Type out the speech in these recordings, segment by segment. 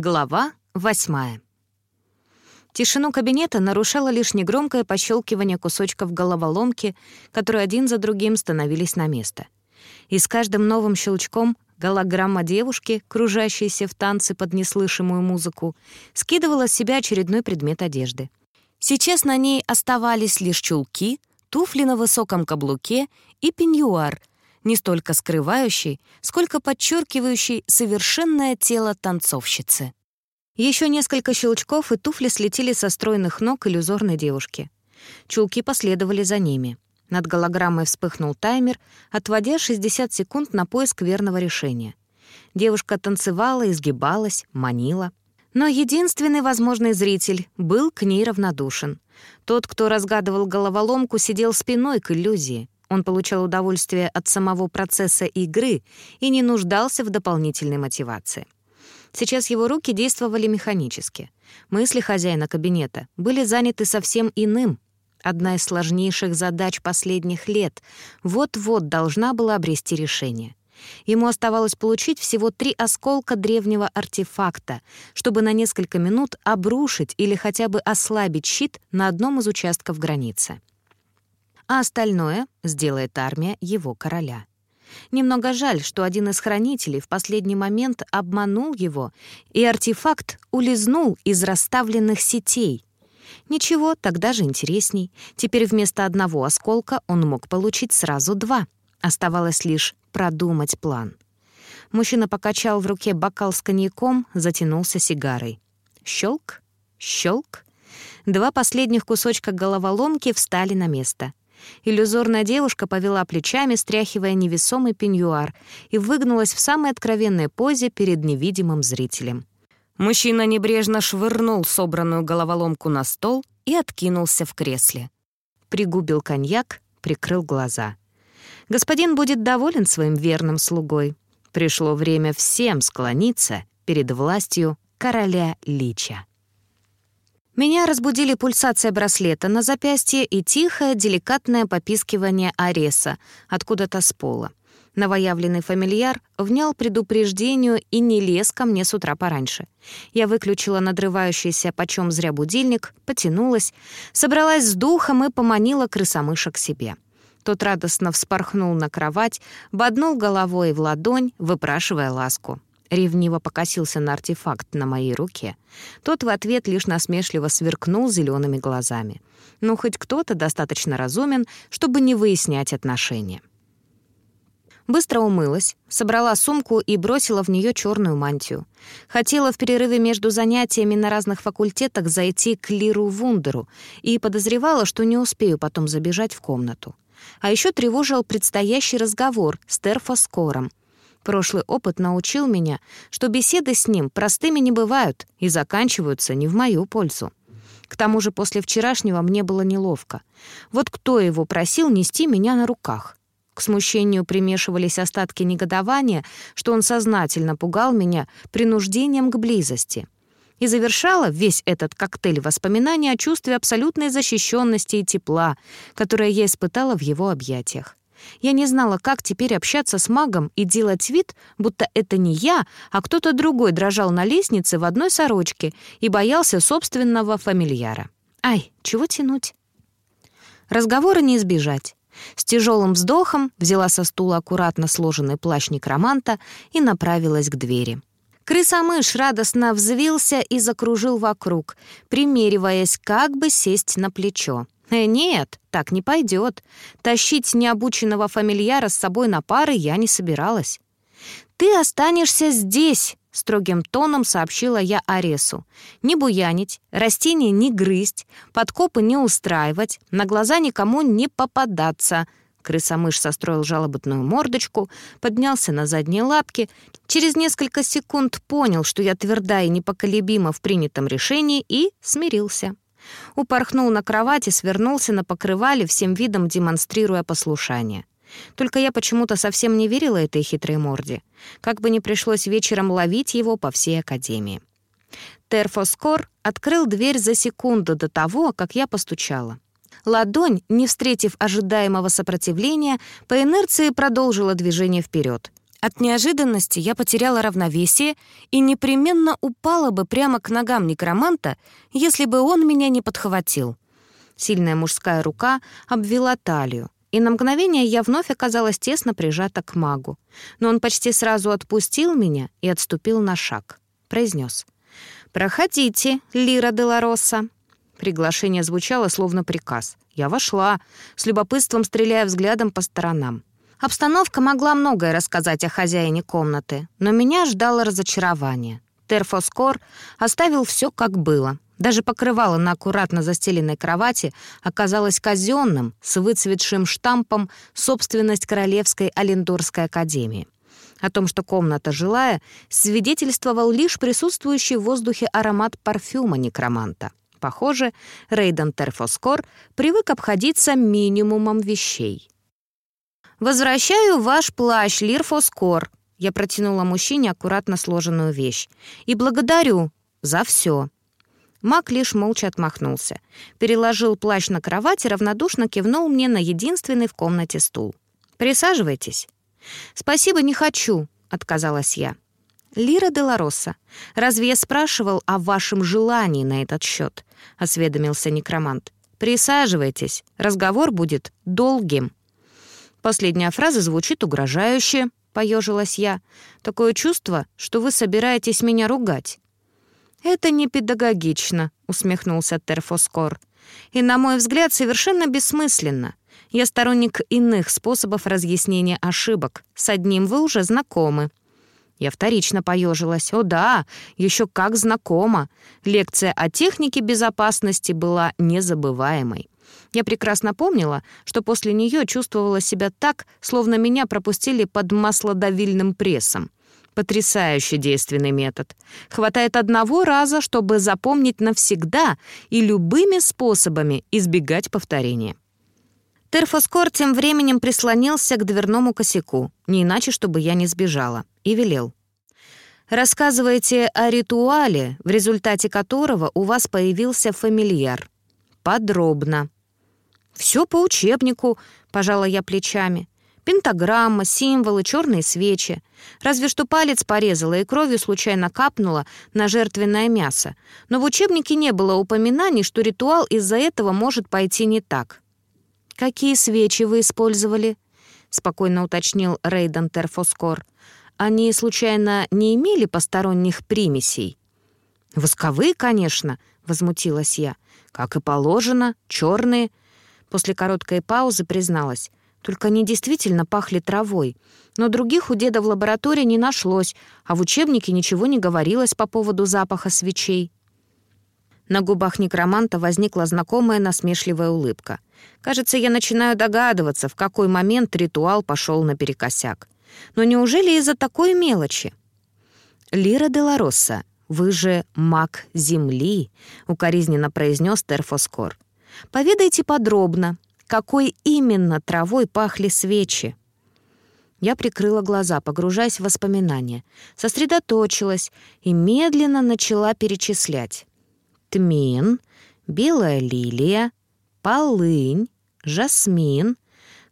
Глава восьмая. Тишину кабинета нарушало лишь негромкое пощелкивание кусочков головоломки, которые один за другим становились на место. И с каждым новым щелчком голограмма девушки, кружащейся в танце под неслышимую музыку, скидывала с себя очередной предмет одежды. Сейчас на ней оставались лишь чулки, туфли на высоком каблуке и пеньюар, не столько скрывающий, сколько подчеркивающий совершенное тело танцовщицы. Еще несколько щелчков, и туфли слетели со стройных ног иллюзорной девушки. Чулки последовали за ними. Над голограммой вспыхнул таймер, отводя 60 секунд на поиск верного решения. Девушка танцевала, изгибалась, манила. Но единственный возможный зритель был к ней равнодушен. Тот, кто разгадывал головоломку, сидел спиной к иллюзии. Он получал удовольствие от самого процесса игры и не нуждался в дополнительной мотивации. Сейчас его руки действовали механически. Мысли хозяина кабинета были заняты совсем иным. Одна из сложнейших задач последних лет вот-вот должна была обрести решение. Ему оставалось получить всего три осколка древнего артефакта, чтобы на несколько минут обрушить или хотя бы ослабить щит на одном из участков границы а остальное сделает армия его короля. Немного жаль, что один из хранителей в последний момент обманул его, и артефакт улизнул из расставленных сетей. Ничего, тогда же интересней. Теперь вместо одного осколка он мог получить сразу два. Оставалось лишь продумать план. Мужчина покачал в руке бокал с коньяком, затянулся сигарой. Щелк, щелк. Два последних кусочка головоломки встали на место. Иллюзорная девушка повела плечами, стряхивая невесомый пеньюар, и выгнулась в самой откровенной позе перед невидимым зрителем. Мужчина небрежно швырнул собранную головоломку на стол и откинулся в кресле. Пригубил коньяк, прикрыл глаза. Господин будет доволен своим верным слугой. Пришло время всем склониться перед властью короля Лича. Меня разбудили пульсация браслета на запястье и тихое, деликатное попискивание Ареса откуда-то с пола. Новоявленный фамильяр внял предупреждению и не лез ко мне с утра пораньше. Я выключила надрывающийся почем зря будильник, потянулась, собралась с духом и поманила крысомыша к себе. Тот радостно вспорхнул на кровать, боднул головой в ладонь, выпрашивая ласку ревниво покосился на артефакт на моей руке. Тот в ответ лишь насмешливо сверкнул зелеными глазами. Ну, хоть кто-то достаточно разумен, чтобы не выяснять отношения. Быстро умылась, собрала сумку и бросила в нее черную мантию. Хотела в перерыве между занятиями на разных факультетах зайти к Лиру Вундеру и подозревала, что не успею потом забежать в комнату. А еще тревожил предстоящий разговор с Терфоскором, Прошлый опыт научил меня, что беседы с ним простыми не бывают и заканчиваются не в мою пользу. К тому же после вчерашнего мне было неловко. Вот кто его просил нести меня на руках? К смущению примешивались остатки негодования, что он сознательно пугал меня принуждением к близости. И завершала весь этот коктейль воспоминаний о чувстве абсолютной защищенности и тепла, которое я испытала в его объятиях. Я не знала, как теперь общаться с магом и делать вид, будто это не я, а кто-то другой дрожал на лестнице в одной сорочке и боялся собственного фамильяра. Ай, чего тянуть? Разговора не избежать. С тяжелым вздохом взяла со стула аккуратно сложенный плащ некроманта и направилась к двери. Крысомыш радостно взвился и закружил вокруг, примериваясь, как бы сесть на плечо. Э, нет, так не пойдет. Тащить необученного фамильяра с собой на пары я не собиралась. «Ты останешься здесь», — строгим тоном сообщила я Аресу. «Не буянить, растения не грызть, подкопы не устраивать, на глаза никому не попадаться». Крысомыш состроил жалобную мордочку, поднялся на задние лапки, через несколько секунд понял, что я тверда и непоколебима в принятом решении, и смирился. Упорхнул на кровати, свернулся на покрывале, всем видом демонстрируя послушание. Только я почему-то совсем не верила этой хитрой морде. Как бы ни пришлось вечером ловить его по всей академии. Терфоскор открыл дверь за секунду до того, как я постучала. Ладонь, не встретив ожидаемого сопротивления, по инерции продолжила движение вперед. От неожиданности я потеряла равновесие и непременно упала бы прямо к ногам некроманта, если бы он меня не подхватил. Сильная мужская рука обвела талию, и на мгновение я вновь оказалась тесно прижата к магу. Но он почти сразу отпустил меня и отступил на шаг. Произнес. «Проходите, Лира де Лароса». Приглашение звучало словно приказ. Я вошла, с любопытством стреляя взглядом по сторонам. Обстановка могла многое рассказать о хозяине комнаты, но меня ждало разочарование. Терфоскор оставил все как было. Даже покрывало на аккуратно застеленной кровати оказалось казенным, с выцветшим штампом «Собственность Королевской Алендорской академии». О том, что комната жилая, свидетельствовал лишь присутствующий в воздухе аромат парфюма некроманта. Похоже, Рейден Терфоскор привык обходиться минимумом вещей. «Возвращаю ваш плащ, Лирфоскор», — я протянула мужчине аккуратно сложенную вещь. «И благодарю за все». Мак лишь молча отмахнулся, переложил плащ на кровать и равнодушно кивнул мне на единственный в комнате стул. «Присаживайтесь». «Спасибо, не хочу», — отказалась я. «Лира де Лароса, разве я спрашивал о вашем желании на этот счет?» — осведомился некромант. «Присаживайтесь, разговор будет долгим». Последняя фраза звучит угрожающе, поежилась я. Такое чувство, что вы собираетесь меня ругать. Это не педагогично, усмехнулся Терфоскор. И, на мой взгляд, совершенно бессмысленно. Я сторонник иных способов разъяснения ошибок. С одним вы уже знакомы. Я вторично поежилась. О да, еще как знакома. Лекция о технике безопасности была незабываемой. Я прекрасно помнила, что после нее чувствовала себя так, словно меня пропустили под маслодавильным прессом. Потрясающе действенный метод. Хватает одного раза, чтобы запомнить навсегда и любыми способами избегать повторения. Терфоскор тем временем прислонился к дверному косяку, не иначе, чтобы я не сбежала, и велел. «Рассказывайте о ритуале, в результате которого у вас появился фамильяр. Подробно». Все по учебнику», — пожала я плечами. Пентаграмма, символы, черные свечи. Разве что палец порезала и кровью случайно капнула на жертвенное мясо. Но в учебнике не было упоминаний, что ритуал из-за этого может пойти не так. «Какие свечи вы использовали?» — спокойно уточнил Рейден Терфоскор. «Они, случайно, не имели посторонних примесей?» «Восковые, конечно», — возмутилась я. «Как и положено, черные. После короткой паузы призналась. Только они действительно пахли травой. Но других у деда в лаборатории не нашлось, а в учебнике ничего не говорилось по поводу запаха свечей. На губах некроманта возникла знакомая насмешливая улыбка. Кажется, я начинаю догадываться, в какой момент ритуал пошел наперекосяк. Но неужели из-за такой мелочи? «Лира де Ларосса, вы же маг Земли», — укоризненно произнес Терфоскор. Поведайте подробно, какой именно травой пахли свечи. Я прикрыла глаза, погружаясь в воспоминания, сосредоточилась и медленно начала перечислять. Тмин, белая лилия, полынь, жасмин.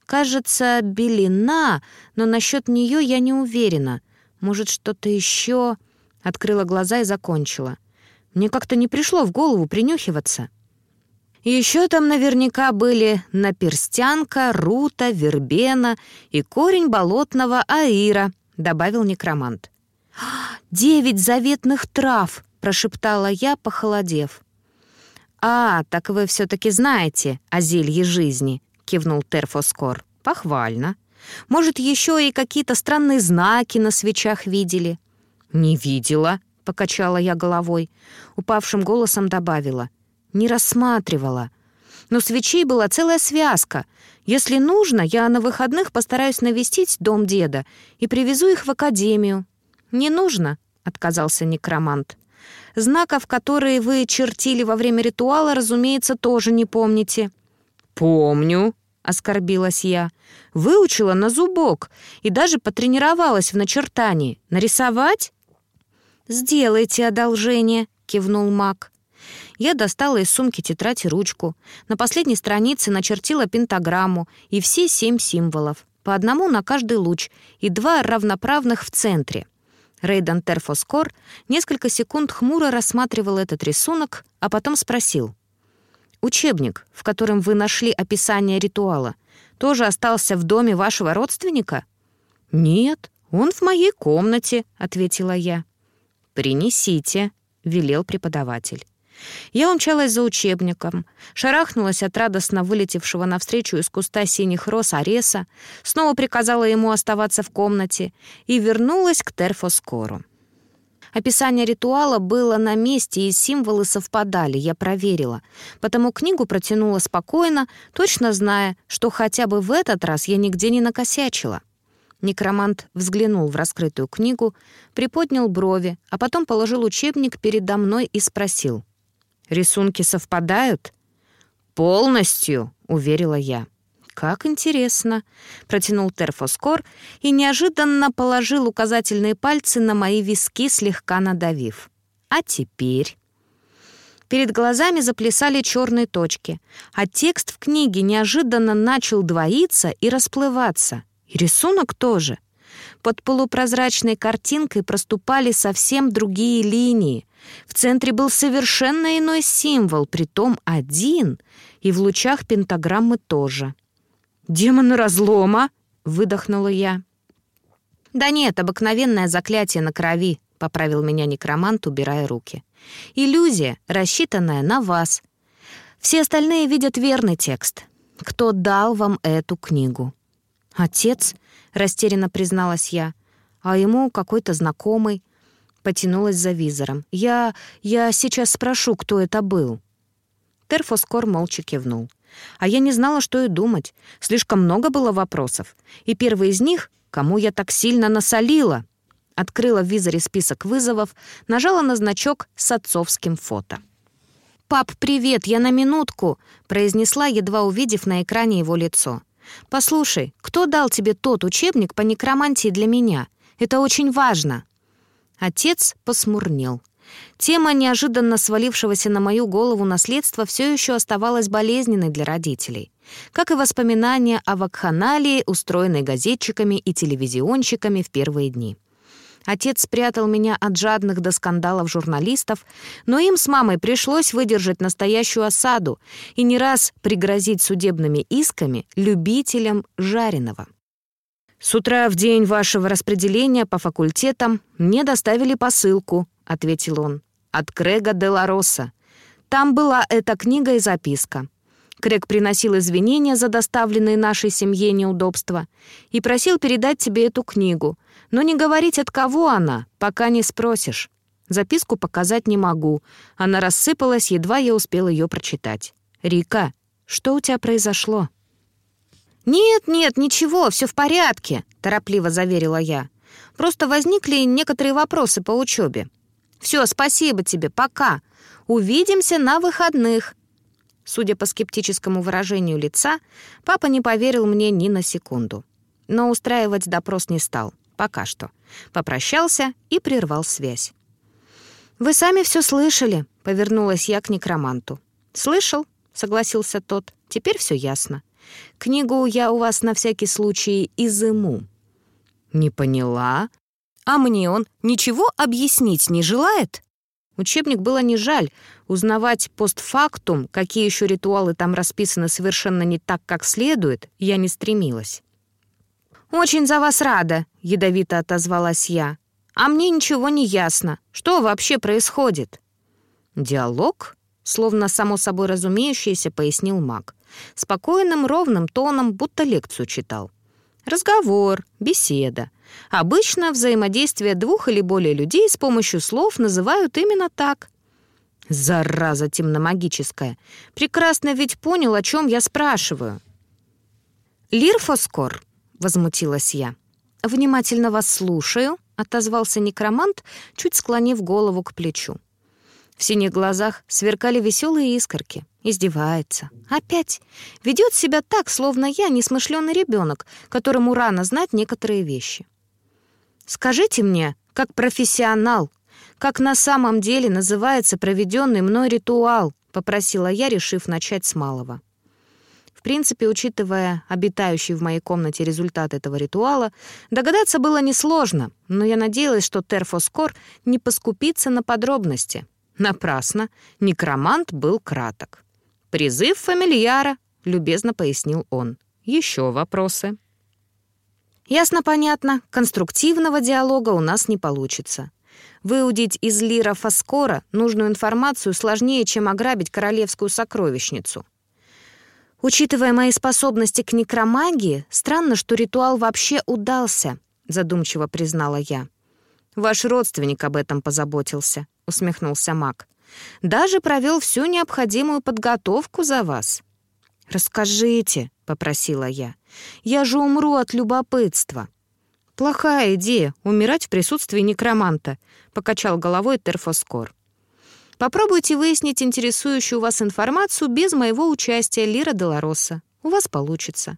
Кажется, белина, но насчет нее я не уверена. Может, что-то еще? Открыла глаза и закончила. Мне как-то не пришло в голову принюхиваться. Еще там наверняка были наперстянка, рута, вербена и корень болотного аира, добавил некромант. «Девять заветных трав!» — прошептала я, похолодев. «А, так вы все-таки знаете о зелье жизни», — кивнул Терфоскор. «Похвально. Может, еще и какие-то странные знаки на свечах видели?» «Не видела», — покачала я головой. Упавшим голосом добавила не рассматривала. Но свечей была целая связка. Если нужно, я на выходных постараюсь навестить дом деда и привезу их в академию. «Не нужно», — отказался некромант. «Знаков, которые вы чертили во время ритуала, разумеется, тоже не помните». «Помню», — оскорбилась я. «Выучила на зубок и даже потренировалась в начертании. Нарисовать?» «Сделайте одолжение», — кивнул маг. Я достала из сумки тетрадь и ручку. На последней странице начертила пентаграмму и все семь символов. по одному на каждый луч и два равноправных в центре. Рейден Терфоскор несколько секунд хмуро рассматривал этот рисунок, а потом спросил. «Учебник, в котором вы нашли описание ритуала, тоже остался в доме вашего родственника?» «Нет, он в моей комнате», — ответила я. «Принесите», — велел преподаватель. Я умчалась за учебником, шарахнулась от радостно вылетевшего навстречу из куста синих роз Ареса, снова приказала ему оставаться в комнате и вернулась к Терфоскору. Описание ритуала было на месте, и символы совпадали, я проверила. Потому книгу протянула спокойно, точно зная, что хотя бы в этот раз я нигде не накосячила. Некромант взглянул в раскрытую книгу, приподнял брови, а потом положил учебник передо мной и спросил — Рисунки совпадают?» «Полностью», — уверила я. «Как интересно», — протянул Терфоскор и неожиданно положил указательные пальцы на мои виски, слегка надавив. «А теперь...» Перед глазами заплясали черные точки, а текст в книге неожиданно начал двоиться и расплываться. И рисунок тоже. Под полупрозрачной картинкой проступали совсем другие линии, в центре был совершенно иной символ, притом один, и в лучах пентаграммы тоже. «Демон разлома!» — выдохнула я. «Да нет, обыкновенное заклятие на крови», — поправил меня некромант, убирая руки. «Иллюзия, рассчитанная на вас. Все остальные видят верный текст. Кто дал вам эту книгу?» «Отец», — растерянно призналась я, «а ему какой-то знакомый потянулась за визором. «Я... я сейчас спрошу, кто это был». Терфоскор молча кивнул. А я не знала, что и думать. Слишком много было вопросов. И первый из них — кому я так сильно насолила? Открыла в визоре список вызовов, нажала на значок с отцовским фото. «Пап, привет, я на минутку», — произнесла, едва увидев на экране его лицо. «Послушай, кто дал тебе тот учебник по некромантии для меня? Это очень важно». Отец посмурнел. Тема неожиданно свалившегося на мою голову наследства все еще оставалась болезненной для родителей, как и воспоминания о вакханалии, устроенной газетчиками и телевизионщиками в первые дни. Отец спрятал меня от жадных до скандалов журналистов, но им с мамой пришлось выдержать настоящую осаду и не раз пригрозить судебными исками любителям жареного. «С утра в день вашего распределения по факультетам мне доставили посылку», — ответил он, — «от Крега де ла. Там была эта книга и записка. Крэг приносил извинения за доставленные нашей семье неудобства и просил передать тебе эту книгу, но не говорить, от кого она, пока не спросишь. Записку показать не могу. Она рассыпалась, едва я успел ее прочитать. «Рика, что у тебя произошло?» «Нет, нет, ничего, все в порядке», — торопливо заверила я. «Просто возникли некоторые вопросы по учебе. Все, спасибо тебе, пока. Увидимся на выходных». Судя по скептическому выражению лица, папа не поверил мне ни на секунду. Но устраивать допрос не стал, пока что. Попрощался и прервал связь. «Вы сами все слышали», — повернулась я к некроманту. «Слышал», — согласился тот. «Теперь все ясно. Книгу я у вас на всякий случай изыму». «Не поняла. А мне он ничего объяснить не желает?» Учебник было не жаль. Узнавать постфактум, какие еще ритуалы там расписаны совершенно не так, как следует, я не стремилась. «Очень за вас рада», — ядовито отозвалась я. «А мне ничего не ясно. Что вообще происходит?» «Диалог?» — словно само собой разумеющееся, пояснил маг. Спокойным, ровным тоном, будто лекцию читал. Разговор, беседа. Обычно взаимодействие двух или более людей с помощью слов называют именно так. Зараза темномагическая. Прекрасно ведь понял, о чем я спрашиваю. «Лирфоскор», — возмутилась я. «Внимательно вас слушаю», — отозвался некромант, чуть склонив голову к плечу. В синих глазах сверкали веселые искорки. Издевается. Опять. Ведет себя так, словно я несмышленый ребенок, которому рано знать некоторые вещи. Скажите мне, как профессионал, как на самом деле называется проведенный мной ритуал, попросила я, решив начать с малого. В принципе, учитывая обитающий в моей комнате результат этого ритуала, догадаться было несложно, но я надеялась, что Терфоскор не поскупится на подробности. Напрасно. Некромант был краток. «Призыв фамильяра», — любезно пояснил он. Еще вопросы?» Ясно-понятно, конструктивного диалога у нас не получится. Выудить из Лира Фаскора нужную информацию сложнее, чем ограбить королевскую сокровищницу. Учитывая мои способности к некромагии, странно, что ритуал вообще удался, задумчиво признала я. Ваш родственник об этом позаботился, усмехнулся маг. Даже провел всю необходимую подготовку за вас. Расскажите, попросила я. Я же умру от любопытства. Плохая идея — умирать в присутствии некроманта, покачал головой Терфоскор. Попробуйте выяснить интересующую вас информацию без моего участия Лира Делароса. У вас получится.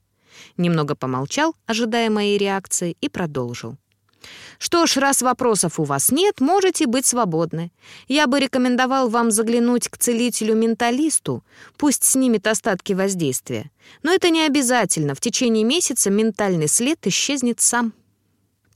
Немного помолчал, ожидая моей реакции, и продолжил. Что ж, раз вопросов у вас нет, можете быть свободны. Я бы рекомендовал вам заглянуть к целителю-менталисту, пусть снимет остатки воздействия. Но это не обязательно, в течение месяца ментальный след исчезнет сам.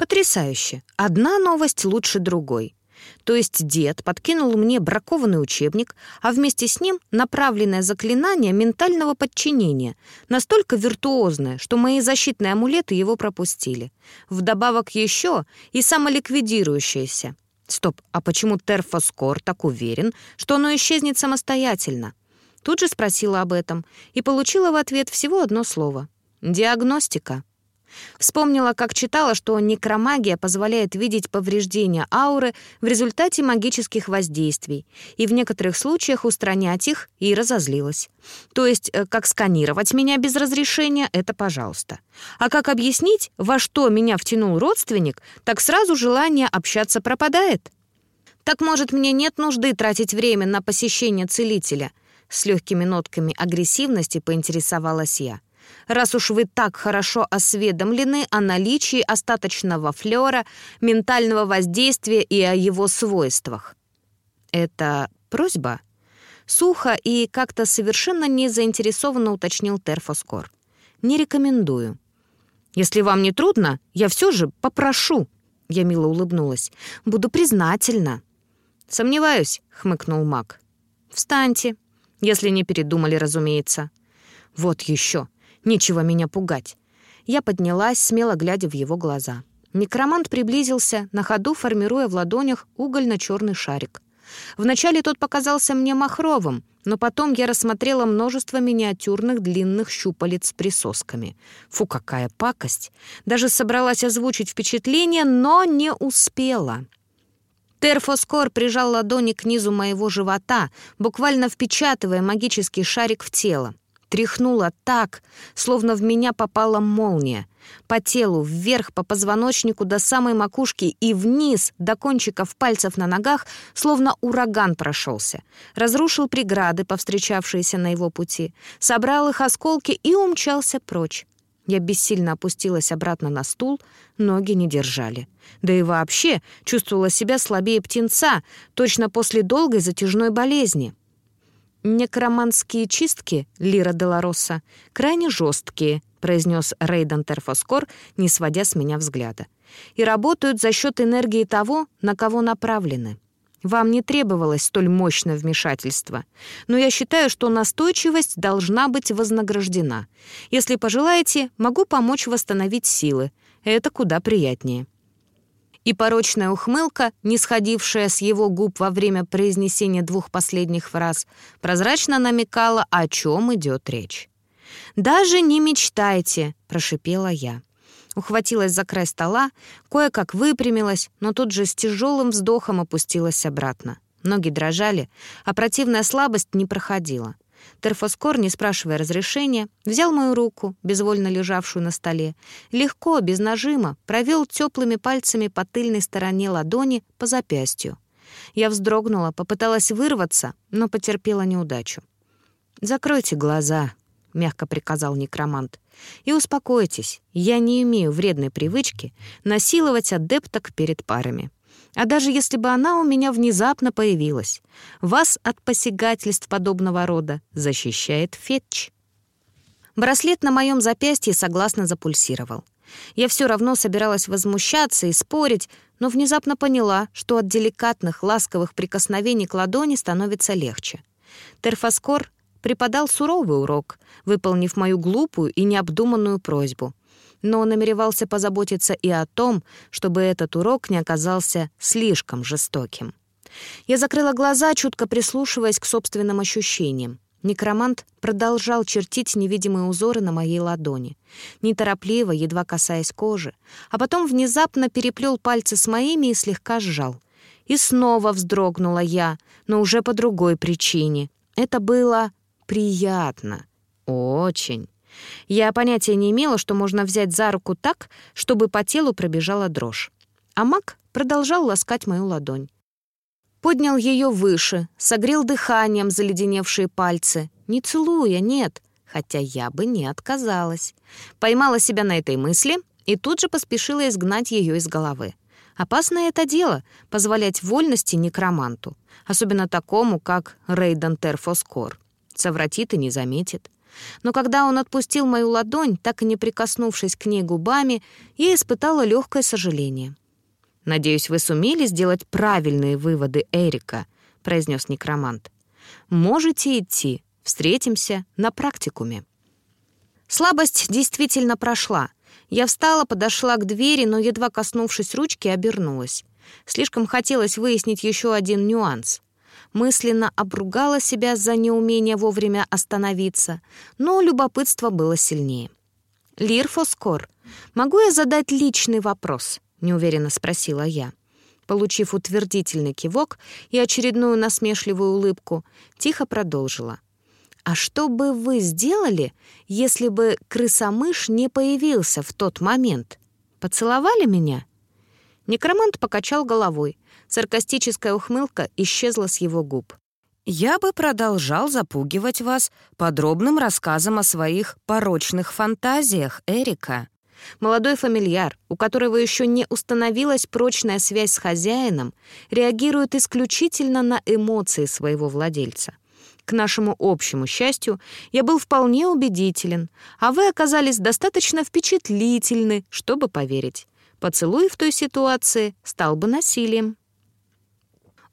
Потрясающе. Одна новость лучше другой. То есть дед подкинул мне бракованный учебник, а вместе с ним направленное заклинание ментального подчинения, настолько виртуозное, что мои защитные амулеты его пропустили. Вдобавок еще и самоликвидирующееся. Стоп, а почему Терфоскор так уверен, что оно исчезнет самостоятельно? Тут же спросила об этом и получила в ответ всего одно слово — диагностика. Вспомнила, как читала, что некромагия позволяет видеть повреждения ауры в результате магических воздействий и в некоторых случаях устранять их, и разозлилась. То есть, э, как сканировать меня без разрешения — это пожалуйста. А как объяснить, во что меня втянул родственник, так сразу желание общаться пропадает. Так, может, мне нет нужды тратить время на посещение целителя? С легкими нотками агрессивности поинтересовалась я раз уж вы так хорошо осведомлены о наличии остаточного флера, ментального воздействия и о его свойствах. Это просьба? Сухо и как-то совершенно не заинтересованно уточнил Терфоскор. Не рекомендую. Если вам не трудно, я все же попрошу. Я мило улыбнулась. Буду признательна. Сомневаюсь, хмыкнул маг. Встаньте, если не передумали, разумеется. Вот еще. Нечего меня пугать. Я поднялась, смело глядя в его глаза. Некромант приблизился, на ходу формируя в ладонях угольно-черный шарик. Вначале тот показался мне махровым, но потом я рассмотрела множество миниатюрных длинных щупалец с присосками. Фу, какая пакость! Даже собралась озвучить впечатление, но не успела. Терфоскор прижал ладони к низу моего живота, буквально впечатывая магический шарик в тело. Тряхнула так, словно в меня попала молния. По телу, вверх, по позвоночнику до самой макушки и вниз, до кончиков пальцев на ногах, словно ураган прошелся. Разрушил преграды, повстречавшиеся на его пути, собрал их осколки и умчался прочь. Я бессильно опустилась обратно на стул, ноги не держали. Да и вообще чувствовала себя слабее птенца, точно после долгой затяжной болезни. «Некроманские чистки, Лира Делароса, крайне жесткие», произнес Рейден Терфоскор, не сводя с меня взгляда. «И работают за счет энергии того, на кого направлены. Вам не требовалось столь мощное вмешательство, но я считаю, что настойчивость должна быть вознаграждена. Если пожелаете, могу помочь восстановить силы. Это куда приятнее» и порочная ухмылка, не сходившая с его губ во время произнесения двух последних фраз, прозрачно намекала, о чем идет речь. «Даже не мечтайте», — прошипела я. Ухватилась за край стола, кое-как выпрямилась, но тут же с тяжелым вздохом опустилась обратно. Ноги дрожали, а противная слабость не проходила. Терфоскор, не спрашивая разрешения, взял мою руку, безвольно лежавшую на столе, легко, без нажима, провел теплыми пальцами по тыльной стороне ладони по запястью. Я вздрогнула, попыталась вырваться, но потерпела неудачу. «Закройте глаза», — мягко приказал некромант, «и успокойтесь, я не имею вредной привычки насиловать адепток перед парами. А даже если бы она у меня внезапно появилась, вас от посягательств подобного рода защищает Фетч. Браслет на моем запястье согласно запульсировал. Я все равно собиралась возмущаться и спорить, но внезапно поняла, что от деликатных, ласковых прикосновений к ладони становится легче. Терфоскор преподал суровый урок, выполнив мою глупую и необдуманную просьбу. Но намеревался позаботиться и о том, чтобы этот урок не оказался слишком жестоким. Я закрыла глаза, чутко прислушиваясь к собственным ощущениям. Некромант продолжал чертить невидимые узоры на моей ладони, неторопливо, едва касаясь кожи, а потом внезапно переплел пальцы с моими и слегка сжал. И снова вздрогнула я, но уже по другой причине. Это было приятно. Очень. Я понятия не имела, что можно взять за руку так, чтобы по телу пробежала дрожь. А маг продолжал ласкать мою ладонь. Поднял ее выше, согрел дыханием заледеневшие пальцы. Не целуя, нет, хотя я бы не отказалась. Поймала себя на этой мысли и тут же поспешила изгнать ее из головы. Опасное это дело — позволять вольности некроманту, особенно такому, как Рейден Терфоскор. Совратит и не заметит. Но когда он отпустил мою ладонь, так и не прикоснувшись к ней губами, я испытала легкое сожаление. «Надеюсь, вы сумели сделать правильные выводы Эрика», — произнес некромант. «Можете идти. Встретимся на практикуме». Слабость действительно прошла. Я встала, подошла к двери, но, едва коснувшись ручки, обернулась. Слишком хотелось выяснить еще один нюанс. Мысленно обругала себя за неумение вовремя остановиться, но любопытство было сильнее. «Лир Фоскор, могу я задать личный вопрос?» неуверенно спросила я. Получив утвердительный кивок и очередную насмешливую улыбку, тихо продолжила. «А что бы вы сделали, если бы крысомыш не появился в тот момент? Поцеловали меня?» Некромант покачал головой. Саркастическая ухмылка исчезла с его губ. «Я бы продолжал запугивать вас подробным рассказом о своих порочных фантазиях, Эрика. Молодой фамильяр, у которого еще не установилась прочная связь с хозяином, реагирует исключительно на эмоции своего владельца. К нашему общему счастью, я был вполне убедителен, а вы оказались достаточно впечатлительны, чтобы поверить. Поцелуй в той ситуации стал бы насилием.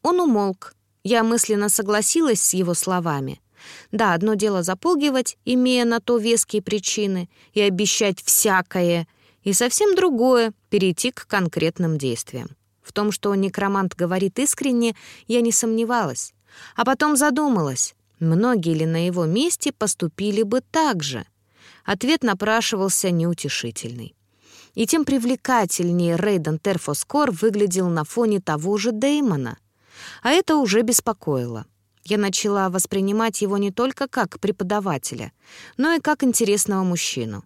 Он умолк. Я мысленно согласилась с его словами — да, одно дело запугивать, имея на то веские причины, и обещать всякое, и совсем другое — перейти к конкретным действиям. В том, что некромант говорит искренне, я не сомневалась. А потом задумалась, многие ли на его месте поступили бы так же. Ответ напрашивался неутешительный. И тем привлекательнее Рейден Терфоскор выглядел на фоне того же Деймона. А это уже беспокоило. Я начала воспринимать его не только как преподавателя, но и как интересного мужчину.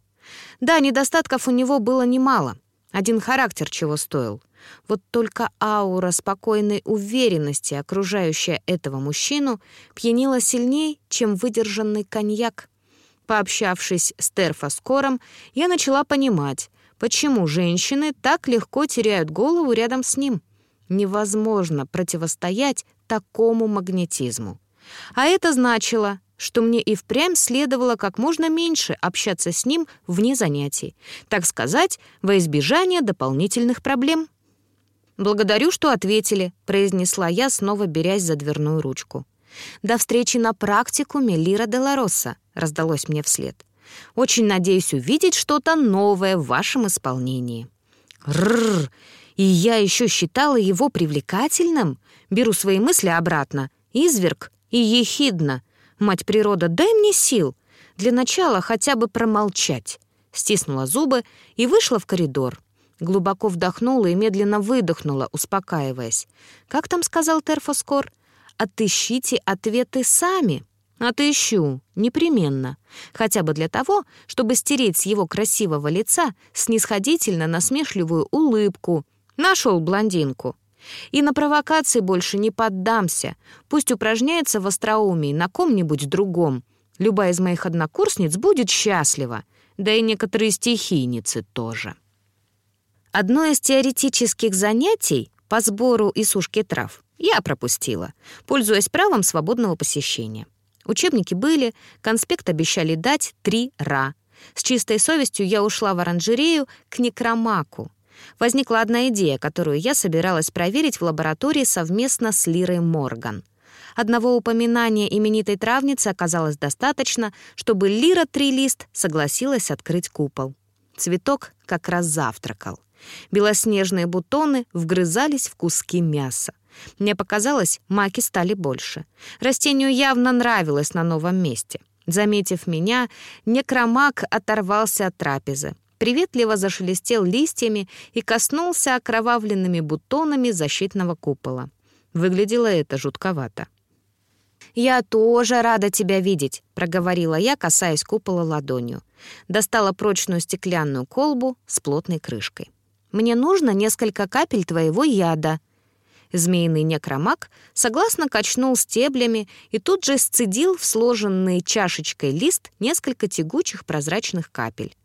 Да, недостатков у него было немало. Один характер чего стоил. Вот только аура спокойной уверенности, окружающая этого мужчину, пьянила сильнее, чем выдержанный коньяк. Пообщавшись с Терфоскором, я начала понимать, почему женщины так легко теряют голову рядом с ним. Невозможно противостоять такому магнетизму. А это значило, что мне и впрямь следовало как можно меньше общаться с ним вне занятий, так сказать, во избежание дополнительных проблем. «Благодарю, что ответили», — произнесла я, снова берясь за дверную ручку. «До встречи на практикуме Лира де Лароса», — раздалось мне вслед. «Очень надеюсь увидеть что-то новое в вашем исполнении». «Рррр! И я еще считала его привлекательным?» Беру свои мысли обратно. Изверг и ехидно. Мать природа, дай мне сил. Для начала хотя бы промолчать. Стиснула зубы и вышла в коридор. Глубоко вдохнула и медленно выдохнула, успокаиваясь. «Как там сказал Терфоскор? Отыщите ответы сами». «Отыщу, непременно. Хотя бы для того, чтобы стереть с его красивого лица снисходительно насмешливую улыбку. Нашел блондинку. И на провокации больше не поддамся. Пусть упражняется в остроумии на ком-нибудь другом. Любая из моих однокурсниц будет счастлива. Да и некоторые стихийницы тоже. Одно из теоретических занятий по сбору и сушке трав я пропустила, пользуясь правом свободного посещения. Учебники были, конспект обещали дать три ра. С чистой совестью я ушла в оранжерею к некромаку. Возникла одна идея, которую я собиралась проверить в лаборатории совместно с Лирой Морган. Одного упоминания именитой травницы оказалось достаточно, чтобы Лира Трилист согласилась открыть купол. Цветок как раз завтракал. Белоснежные бутоны вгрызались в куски мяса. Мне показалось, маки стали больше. Растению явно нравилось на новом месте. Заметив меня, некромак оторвался от трапезы. Приветливо зашелестел листьями и коснулся окровавленными бутонами защитного купола. Выглядело это жутковато. «Я тоже рада тебя видеть», — проговорила я, касаясь купола ладонью. Достала прочную стеклянную колбу с плотной крышкой. «Мне нужно несколько капель твоего яда», Змеиный некромаг согласно качнул стеблями и тут же сцедил в сложенный чашечкой лист несколько тягучих прозрачных капель.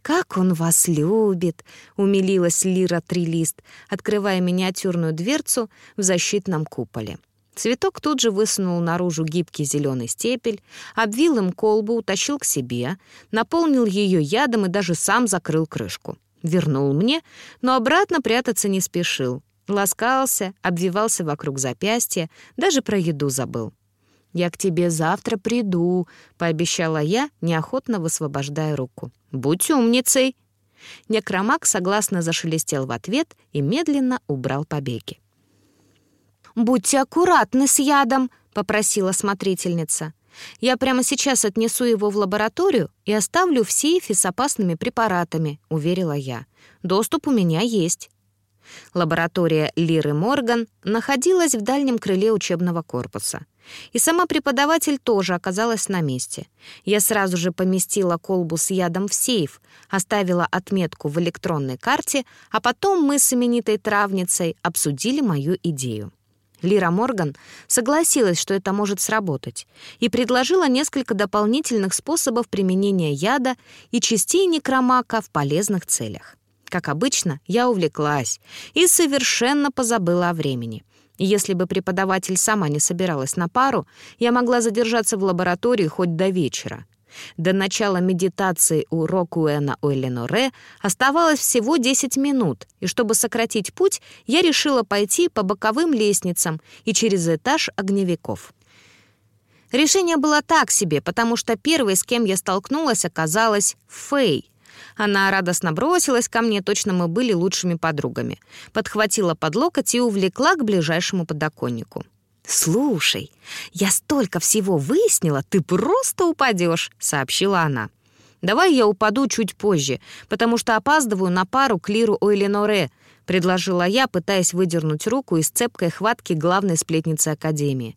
«Как он вас любит!» — умилилась Лира Трилист, открывая миниатюрную дверцу в защитном куполе. Цветок тут же высунул наружу гибкий зеленый стебель, обвил им колбу, утащил к себе, наполнил ее ядом и даже сам закрыл крышку. Вернул мне, но обратно прятаться не спешил. Ласкался, обвивался вокруг запястья, даже про еду забыл. «Я к тебе завтра приду», — пообещала я, неохотно высвобождая руку. «Будь умницей!» Некромак согласно зашелестел в ответ и медленно убрал побеги. «Будьте аккуратны с ядом», — попросила смотрительница. «Я прямо сейчас отнесу его в лабораторию и оставлю в сейфе с опасными препаратами», — уверила я. «Доступ у меня есть». Лаборатория Лиры Морган находилась в дальнем крыле учебного корпуса. И сама преподаватель тоже оказалась на месте. Я сразу же поместила колбу с ядом в сейф, оставила отметку в электронной карте, а потом мы с именитой травницей обсудили мою идею. Лира Морган согласилась, что это может сработать, и предложила несколько дополнительных способов применения яда и частей некромака в полезных целях. Как обычно, я увлеклась и совершенно позабыла о времени. если бы преподаватель сама не собиралась на пару, я могла задержаться в лаборатории хоть до вечера. До начала медитации у Рокуэна Ойленоре оставалось всего 10 минут, и чтобы сократить путь, я решила пойти по боковым лестницам и через этаж огневиков. Решение было так себе, потому что первой, с кем я столкнулась, оказалась Фэй, она радостно бросилась ко мне, точно мы были лучшими подругами. Подхватила под локоть и увлекла к ближайшему подоконнику. «Слушай, я столько всего выяснила, ты просто упадешь», — сообщила она. «Давай я упаду чуть позже, потому что опаздываю на пару к Лиру Ойленоре», — предложила я, пытаясь выдернуть руку из цепкой хватки главной сплетницы Академии.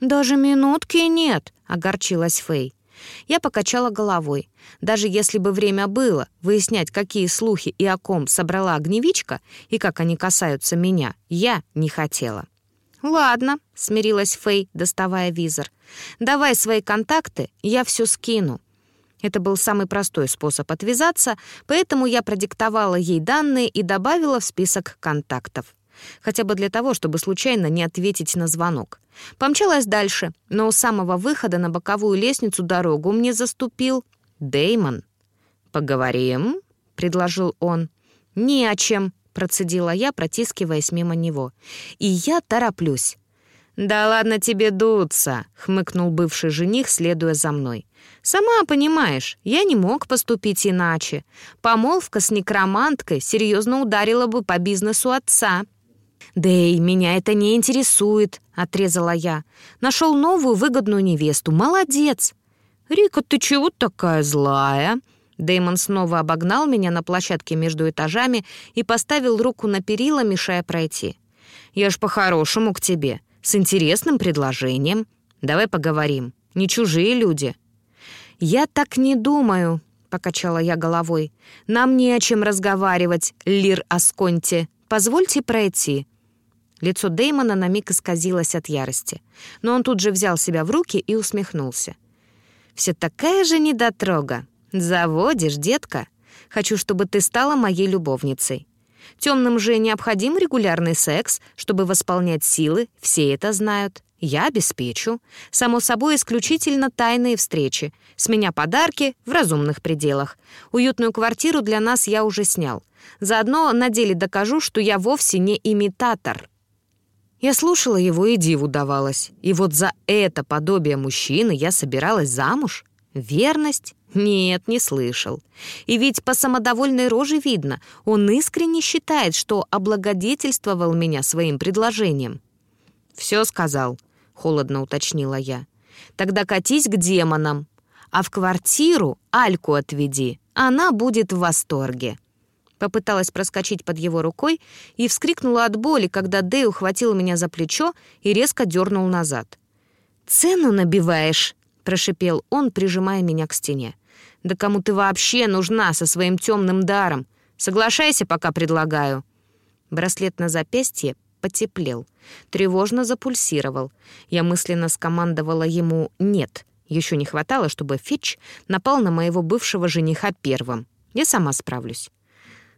«Даже минутки нет», — огорчилась Фэй. Я покачала головой. Даже если бы время было выяснять, какие слухи и о ком собрала огневичка и как они касаются меня, я не хотела. «Ладно», — смирилась Фэй, доставая визор. «Давай свои контакты, я все скину». Это был самый простой способ отвязаться, поэтому я продиктовала ей данные и добавила в список контактов хотя бы для того, чтобы случайно не ответить на звонок. Помчалась дальше, но у самого выхода на боковую лестницу дорогу мне заступил Деймон. «Поговорим?» — предложил он. «Не о чем», — процедила я, протискиваясь мимо него. «И я тороплюсь». «Да ладно тебе дуться», — хмыкнул бывший жених, следуя за мной. «Сама понимаешь, я не мог поступить иначе. Помолвка с некроманткой серьезно ударила бы по бизнесу отца». «Дэй, меня это не интересует», — отрезала я. «Нашел новую выгодную невесту. Молодец!» «Рика, ты чего такая злая?» Дэймон снова обогнал меня на площадке между этажами и поставил руку на перила, мешая пройти. «Я ж по-хорошему к тебе, с интересным предложением. Давай поговорим. Не чужие люди». «Я так не думаю», — покачала я головой. «Нам не о чем разговаривать, Лир Асконте. Позвольте пройти». Лицо Дэймона на миг исказилось от ярости, но он тут же взял себя в руки и усмехнулся. «Все такая же недотрога. Заводишь, детка. Хочу, чтобы ты стала моей любовницей. Темным же необходим регулярный секс, чтобы восполнять силы, все это знают. Я обеспечу. Само собой, исключительно тайные встречи. С меня подарки в разумных пределах. Уютную квартиру для нас я уже снял. Заодно на деле докажу, что я вовсе не имитатор. Я слушала его и диву давалась. И вот за это подобие мужчины я собиралась замуж? Верность? Нет, не слышал. И ведь по самодовольной роже видно, он искренне считает, что облагодетельствовал меня своим предложением. «Все сказал», — холодно уточнила я. «Тогда катись к демонам, а в квартиру Альку отведи, она будет в восторге». Попыталась проскочить под его рукой и вскрикнула от боли, когда Дэй ухватил меня за плечо и резко дернул назад. «Цену набиваешь», — прошипел он, прижимая меня к стене. «Да кому ты вообще нужна со своим темным даром? Соглашайся, пока предлагаю». Браслет на запястье потеплел, тревожно запульсировал. Я мысленно скомандовала ему «нет». Еще не хватало, чтобы Фич напал на моего бывшего жениха первым. Я сама справлюсь.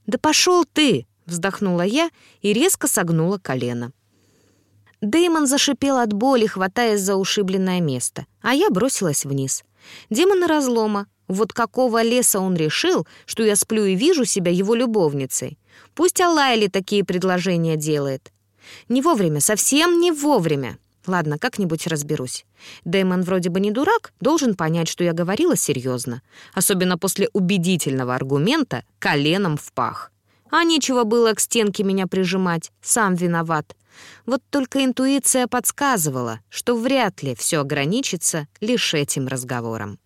«Да пошел ты!» — вздохнула я и резко согнула колено. Дэймон зашипел от боли, хватаясь за ушибленное место, а я бросилась вниз. Демоны разлома. Вот какого леса он решил, что я сплю и вижу себя его любовницей. Пусть Алайли такие предложения делает. Не вовремя, совсем не вовремя. Ладно, как-нибудь разберусь. Дэймон вроде бы не дурак, должен понять, что я говорила серьезно, особенно после убедительного аргумента коленом в пах. А нечего было к стенке меня прижимать, сам виноват. Вот только интуиция подсказывала, что вряд ли все ограничится лишь этим разговором.